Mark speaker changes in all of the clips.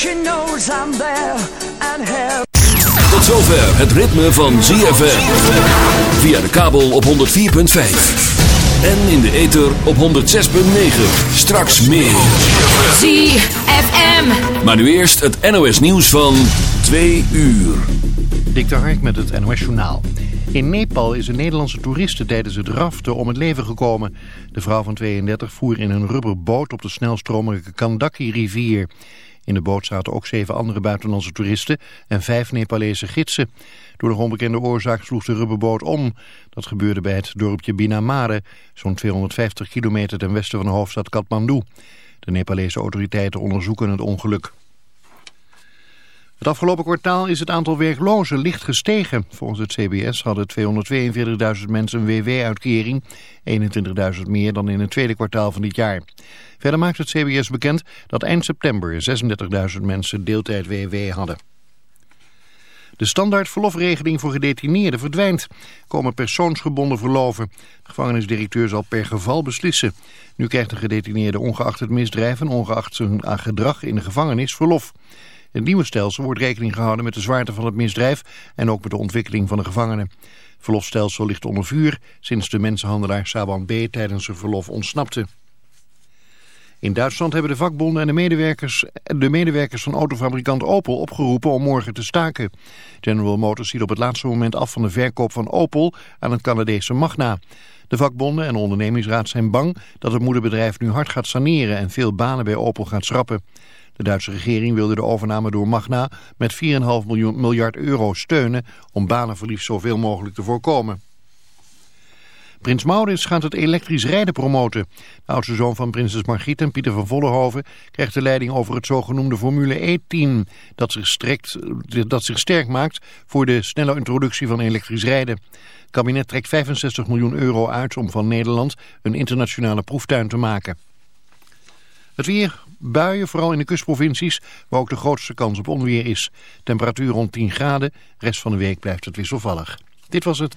Speaker 1: she knows I'm there and have...
Speaker 2: Tot zover het ritme van ZFM. Via de kabel op 104.5. En in de ether op 106.9. Straks meer.
Speaker 3: ZFM.
Speaker 2: Maar nu eerst het NOS nieuws van 2 uur.
Speaker 4: Dik de Hark met het NOS Journaal. In Nepal is een Nederlandse toeriste tijdens het raften om het leven gekomen. De vrouw van 32 voer in een rubberboot op de snelstromige Kandaki-rivier. In de boot zaten ook zeven andere buitenlandse toeristen en vijf Nepalese gidsen. Door nog onbekende oorzaak sloeg de rubberboot om. Dat gebeurde bij het dorpje Binamare, zo'n 250 kilometer ten westen van de hoofdstad Kathmandu. De Nepalese autoriteiten onderzoeken het ongeluk. Het afgelopen kwartaal is het aantal werklozen licht gestegen. Volgens het CBS hadden 242.000 mensen een WW-uitkering, 21.000 meer dan in het tweede kwartaal van dit jaar. Verder maakt het CBS bekend dat eind september 36.000 mensen deeltijd WW hadden. De standaard verlofregeling voor gedetineerden verdwijnt. Komen persoonsgebonden verloven. De gevangenisdirecteur zal per geval beslissen. Nu krijgt de gedetineerde ongeacht het misdrijf en ongeacht zijn gedrag in de gevangenis verlof. Het nieuwe stelsel wordt rekening gehouden met de zwaarte van het misdrijf en ook met de ontwikkeling van de gevangenen. Het verlofstelsel ligt onder vuur sinds de mensenhandelaar Saban B. tijdens zijn verlof ontsnapte. In Duitsland hebben de vakbonden en de medewerkers, de medewerkers van autofabrikant Opel opgeroepen om morgen te staken. General Motors ziet op het laatste moment af van de verkoop van Opel aan het Canadese Magna. De vakbonden en de ondernemingsraad zijn bang dat het moederbedrijf nu hard gaat saneren en veel banen bij Opel gaat schrappen. De Duitse regering wilde de overname door Magna met 4,5 miljard euro steunen om banenverlies zoveel mogelijk te voorkomen. Prins Maurits gaat het elektrisch rijden promoten. De oudste zoon van prinses Margriet en Pieter van Vollenhoven krijgt de leiding over het zogenoemde Formule E-team. Dat, zich dat zich sterk maakt voor de snelle introductie van elektrisch rijden. Het kabinet trekt 65 miljoen euro uit om van Nederland een internationale proeftuin te maken. Het weer, buien, vooral in de kustprovincies, waar ook de grootste kans op onweer is. Temperatuur rond 10 graden, rest van de week blijft het wisselvallig. Dit was het.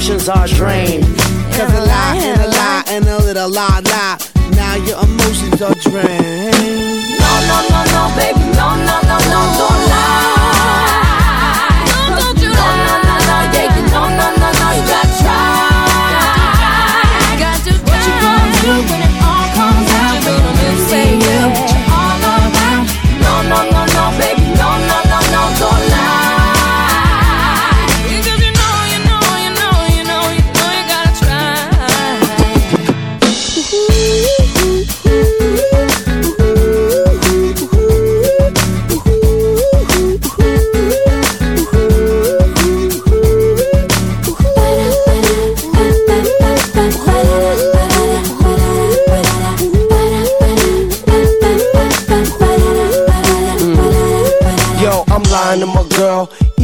Speaker 5: Emotions are drained. Cause a lie and a lie and a little lie lie. Now your emotions are drained.
Speaker 6: No, no, no, no, baby, no, no, no, no, don't lie. No, don't you no, no, no, no, yeah, you no, no, no, no, you gotta try. Got to what you gonna do when it all comes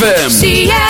Speaker 2: ZFM.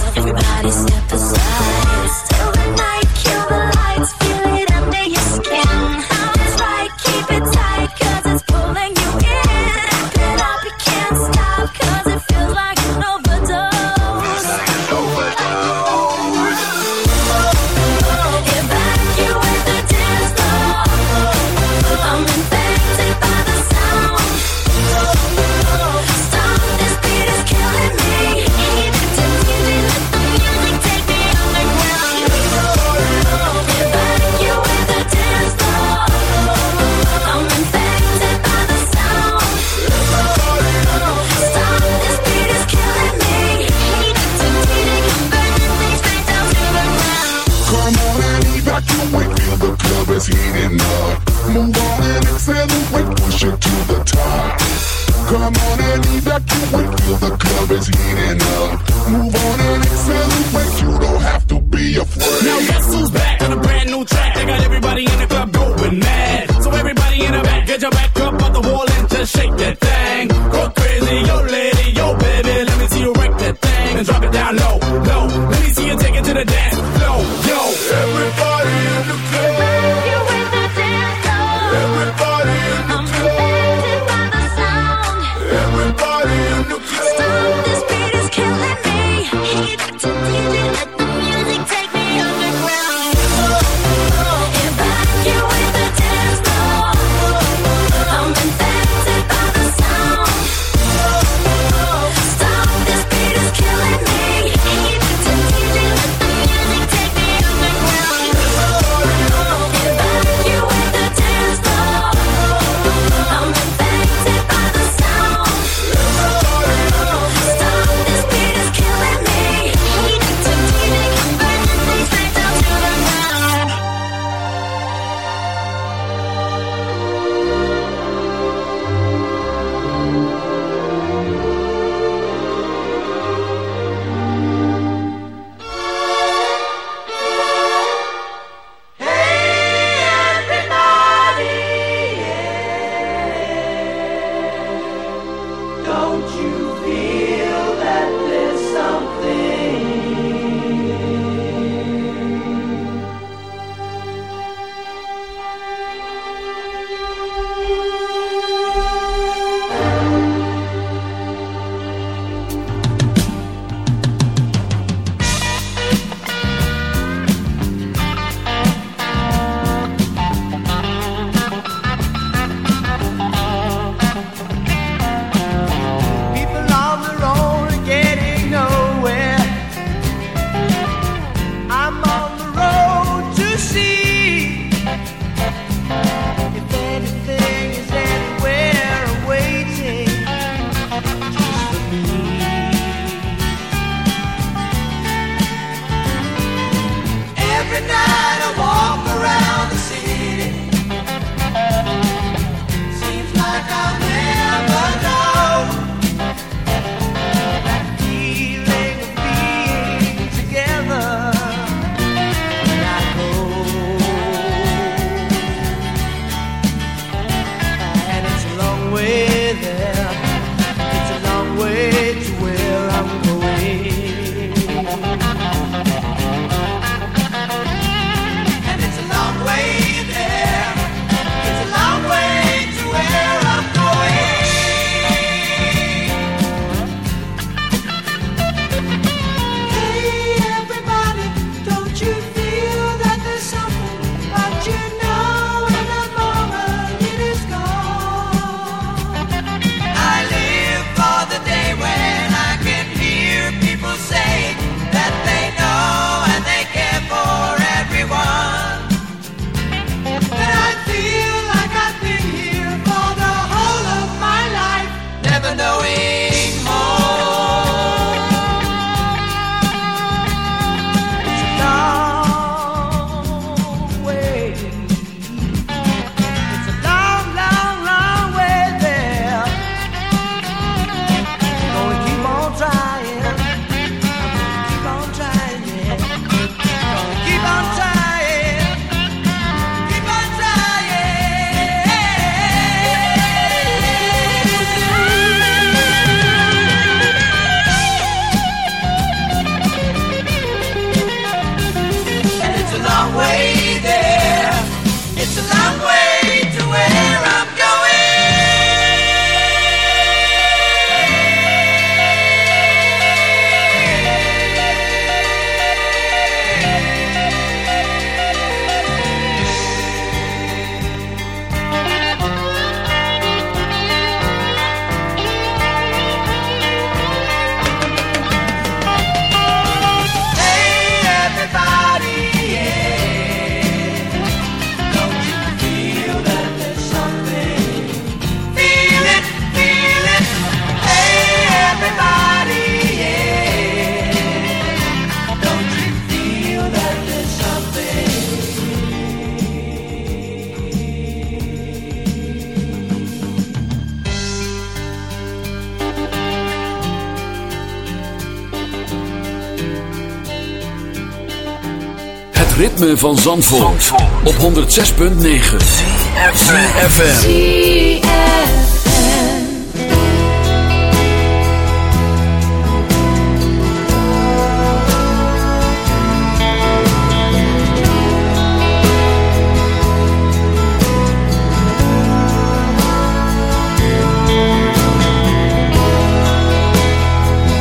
Speaker 2: ritme van Zandvoort, op 106.9 CFFM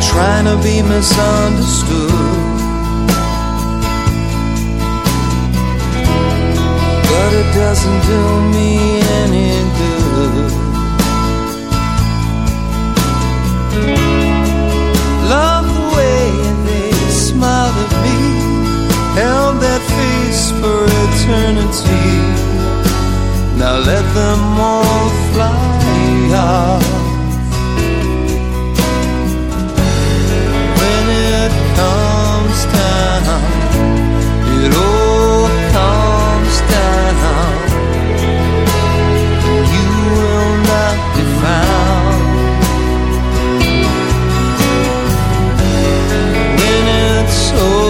Speaker 7: Trying to be misunderstood. doesn't do me any good. Love the way they smiled at me, held that face for eternity. Now let them all fly off.
Speaker 8: soul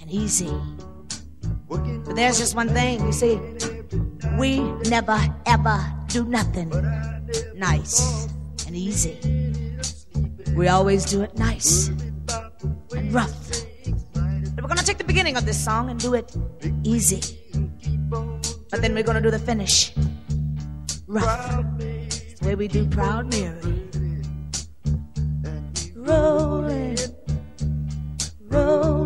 Speaker 9: and easy. But there's just one thing, you see, we never ever do nothing nice and easy. We always do it nice and rough. But we're gonna take the beginning of this song and do it easy. But then we're gonna do the finish rough. It's the way we do Proud Mary. Rolling, rolling, rolling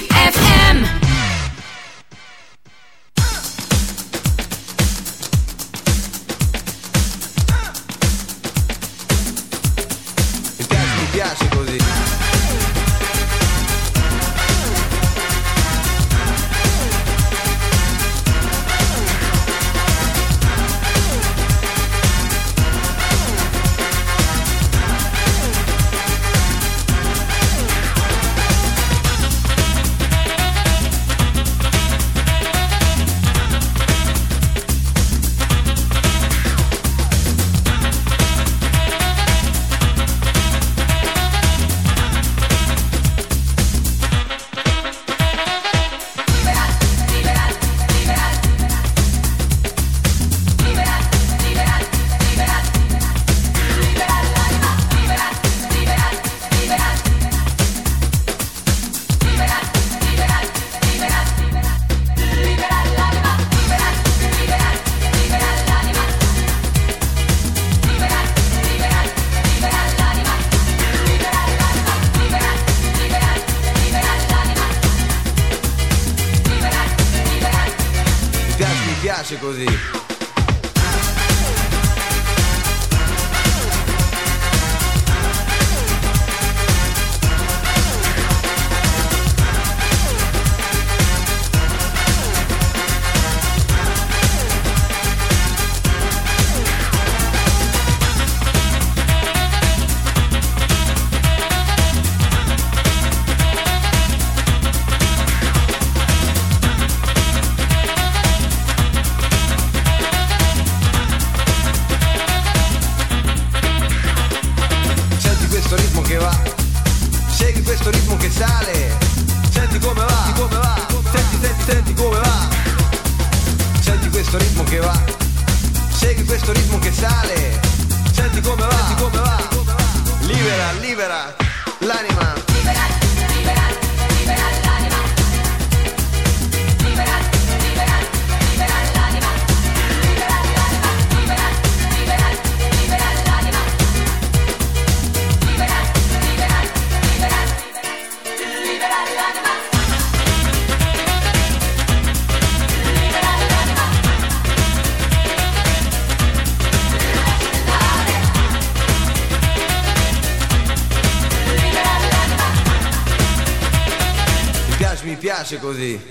Speaker 6: piace così.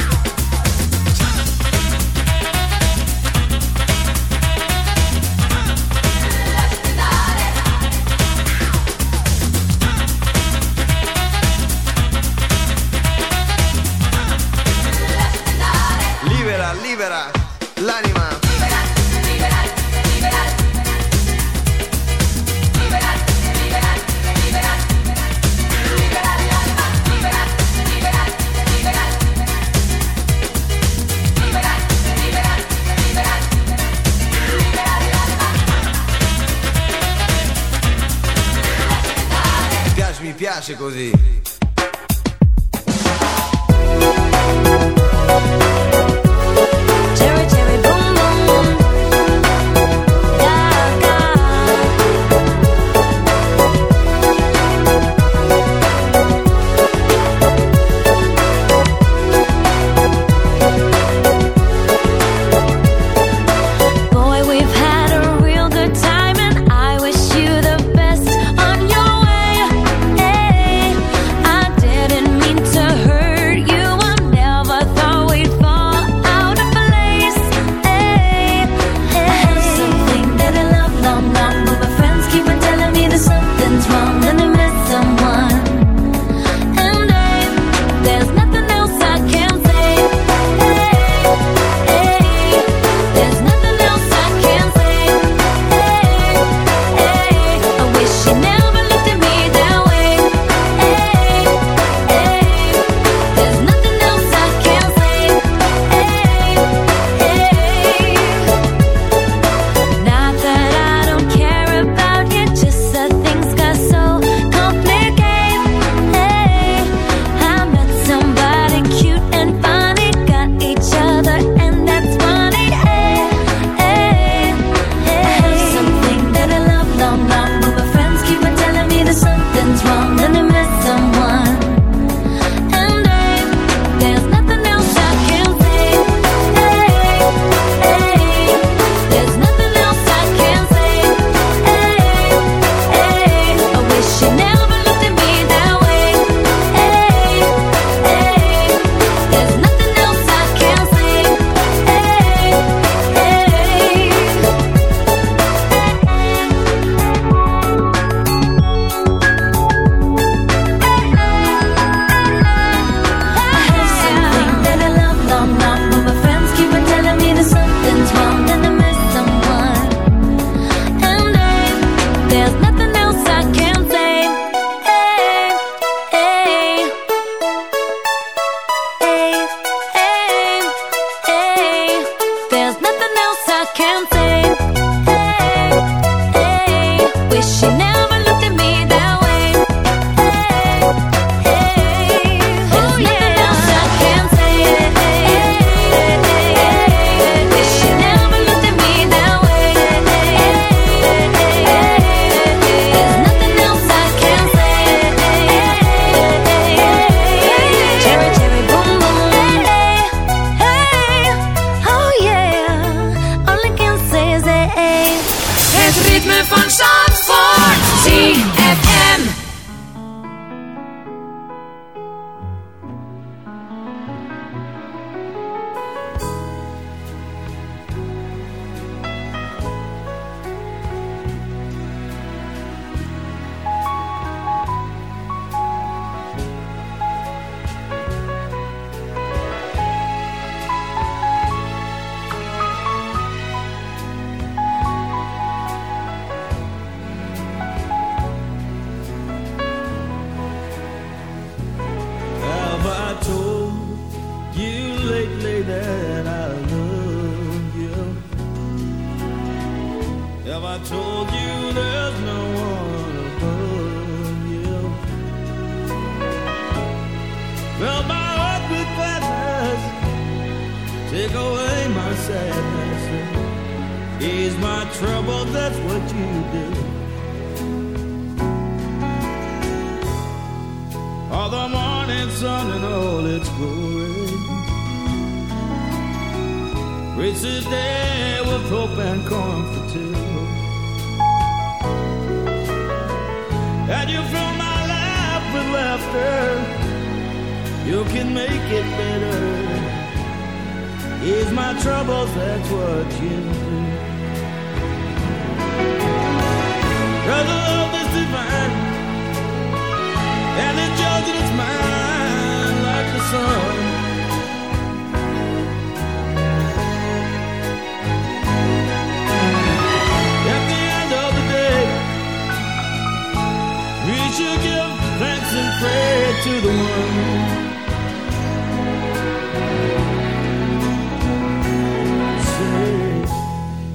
Speaker 6: piace così.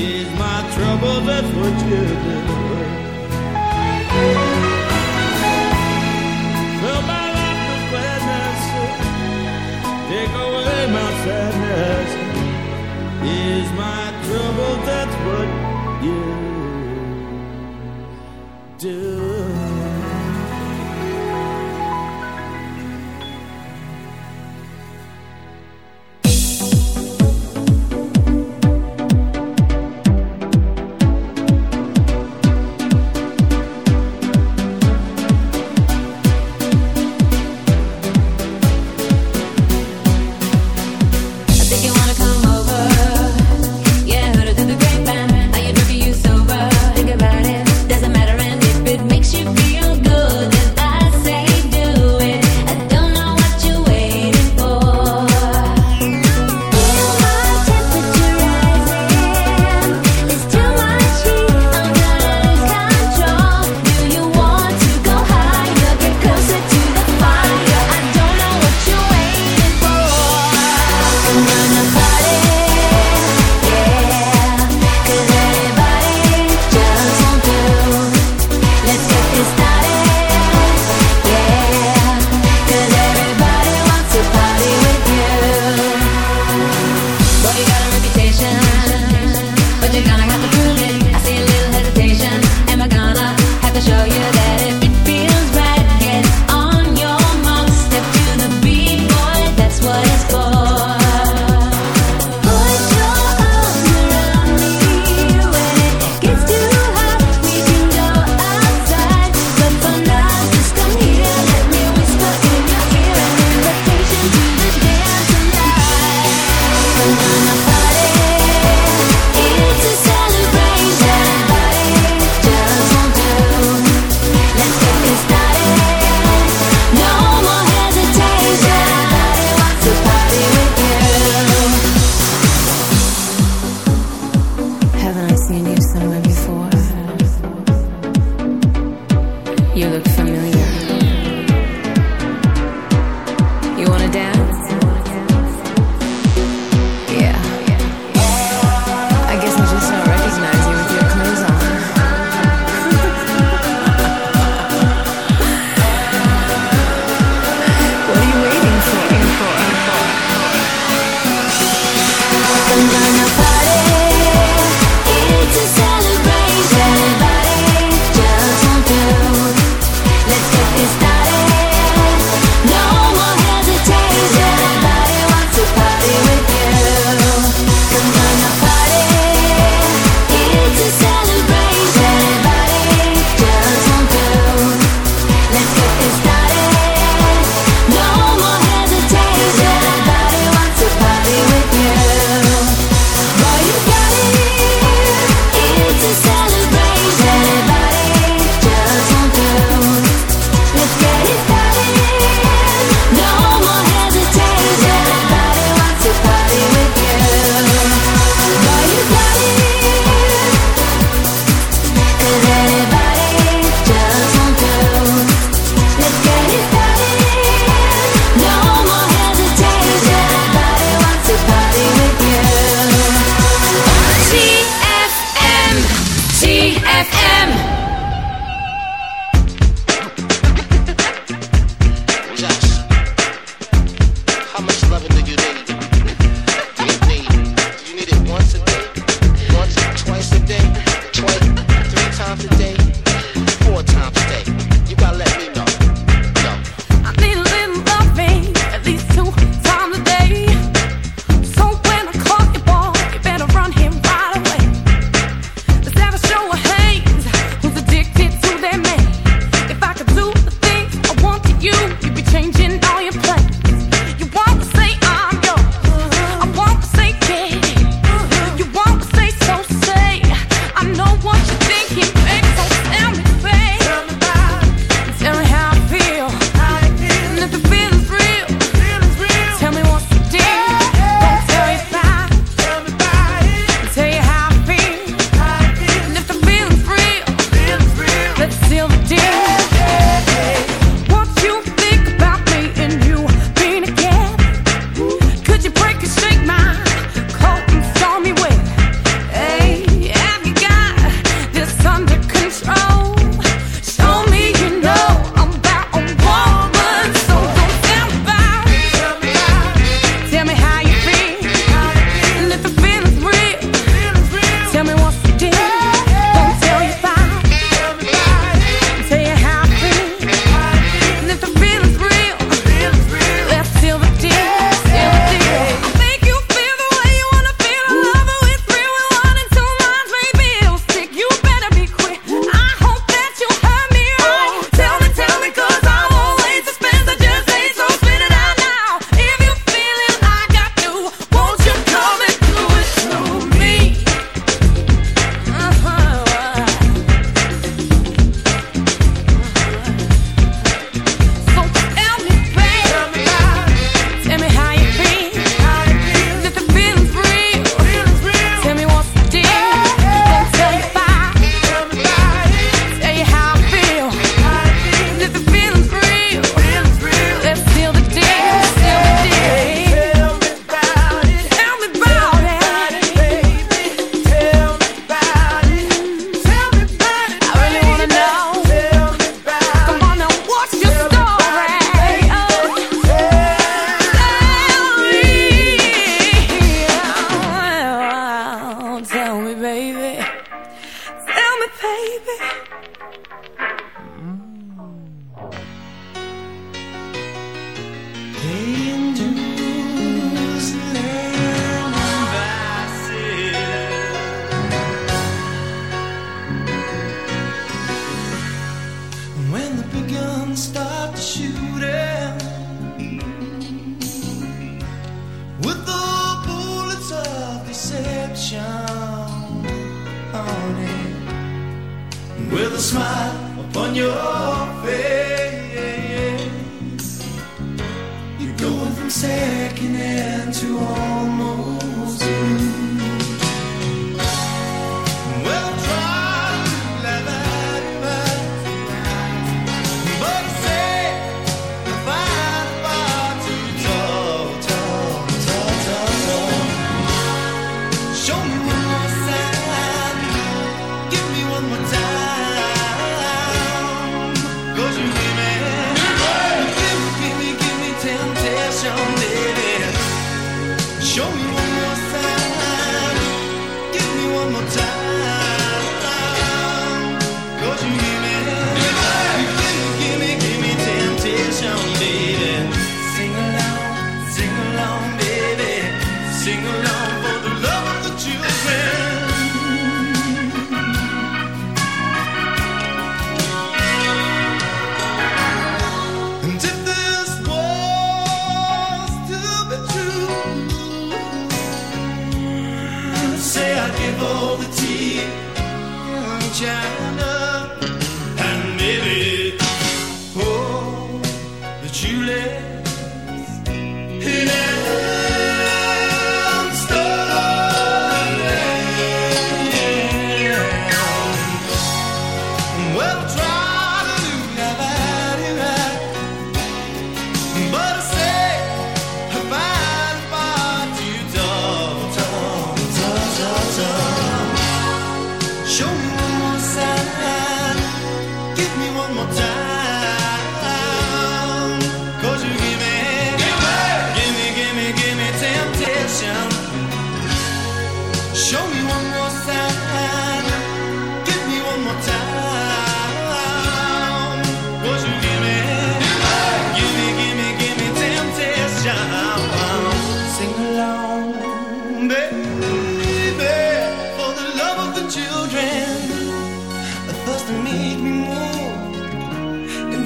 Speaker 10: Ease my trouble, that's what you do. Fill my life with gladness. Take away my sadness. Ease my trouble, that's what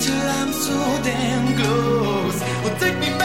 Speaker 11: until I'm so damn close. Well, take me back